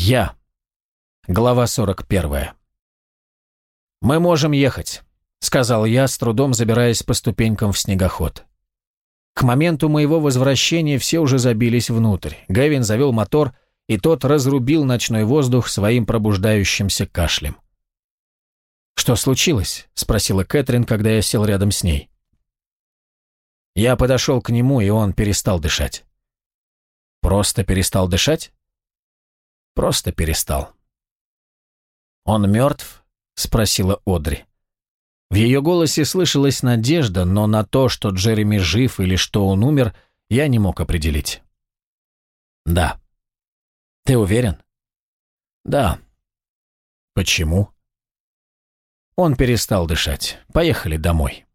Я. Глава 41. «Мы можем ехать», — сказал я, с трудом забираясь по ступенькам в снегоход. К моменту моего возвращения все уже забились внутрь. Гэвин завел мотор, и тот разрубил ночной воздух своим пробуждающимся кашлем. «Что случилось?» — спросила Кэтрин, когда я сел рядом с ней. Я подошел к нему, и он перестал дышать. «Просто перестал дышать?» Просто перестал. «Он мертв?» — спросила Одри. В ее голосе слышалась надежда, но на то, что Джереми жив или что он умер, я не мог определить. «Да». «Ты уверен?» «Да». «Почему?» Он перестал дышать. Поехали домой.